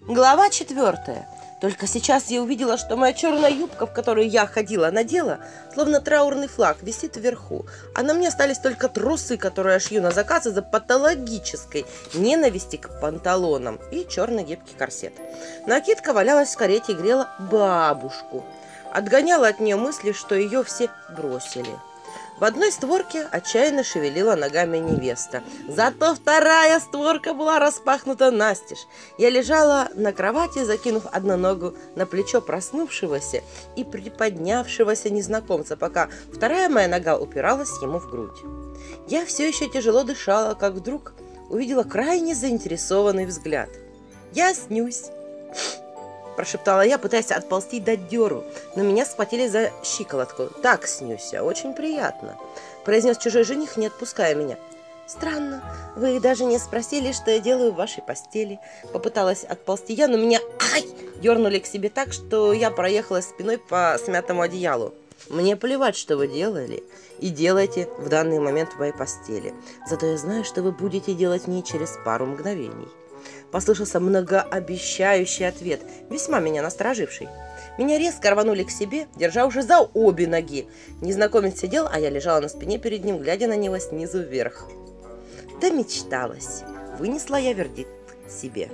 Глава четвертая. Только сейчас я увидела, что моя черная юбка, в которую я ходила, надела, словно траурный флаг, висит вверху. А на мне остались только трусы, которые я шью на заказ из-за патологической ненависти к панталонам и черный гибкий корсет. Накидка валялась в карете и грела бабушку. Отгоняла от нее мысли, что ее все бросили. В одной створке отчаянно шевелила ногами невеста. Зато вторая створка была распахнута настежь. Я лежала на кровати, закинув одну ногу на плечо проснувшегося и приподнявшегося незнакомца, пока вторая моя нога упиралась ему в грудь. Я все еще тяжело дышала, как вдруг увидела крайне заинтересованный взгляд. «Я снюсь!» Прошептала я, пытаясь отползти до дёру, но меня схватили за щиколотку. «Так, Снюся, очень приятно», – произнес чужой жених, не отпуская меня. «Странно, вы даже не спросили, что я делаю в вашей постели». Попыталась отползти я, но меня ай, дернули к себе так, что я проехала спиной по смятому одеялу. Мне плевать, что вы делали и делаете в данный момент в моей постели. Зато я знаю, что вы будете делать в ней через пару мгновений. Послышался многообещающий ответ, весьма меня настороживший. Меня резко рванули к себе, держа уже за обе ноги. Незнакомец сидел, а я лежала на спине перед ним, глядя на него снизу вверх. Да мечталась. Вынесла я вердикт себе.